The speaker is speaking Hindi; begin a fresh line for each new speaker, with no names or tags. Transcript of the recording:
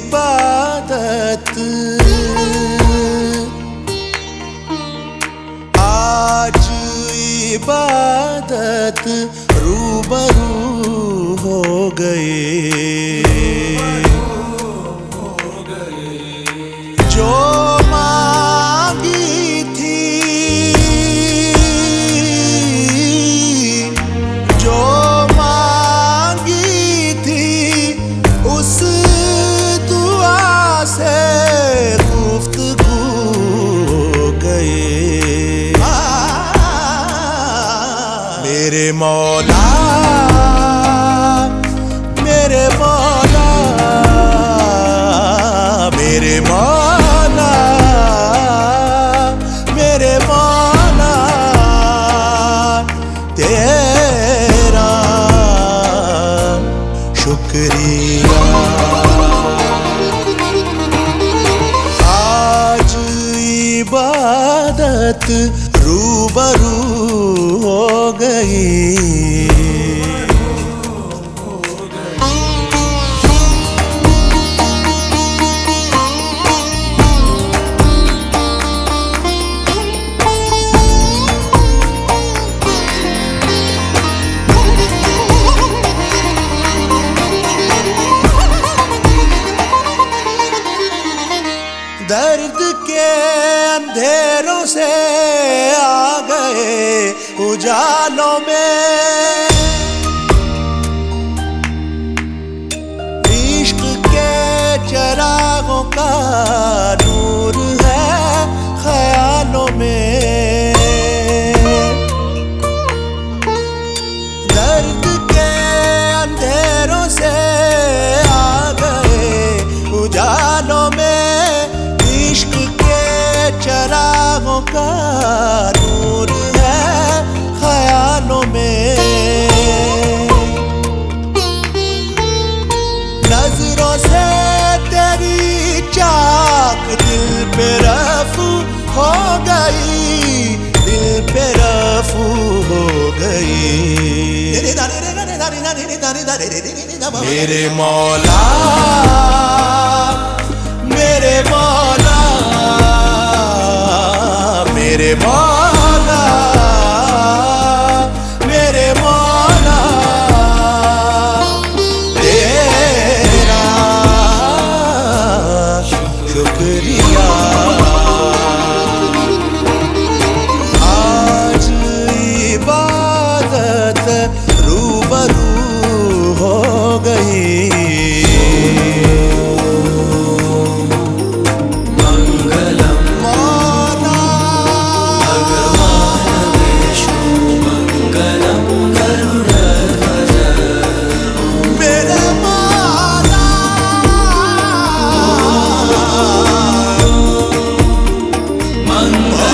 इबादत। आज इबादत रूबरू हो गए। मौला मेरे मौला मेरे मौला मेरे मौला तेरा शुक्रिया। आज इबादत रूबरू अंधेरों से आ गए उजालों में। इश्क के चरागों का हो गई। मेरे मौला मेरे मौला मेरे मौला। Oh.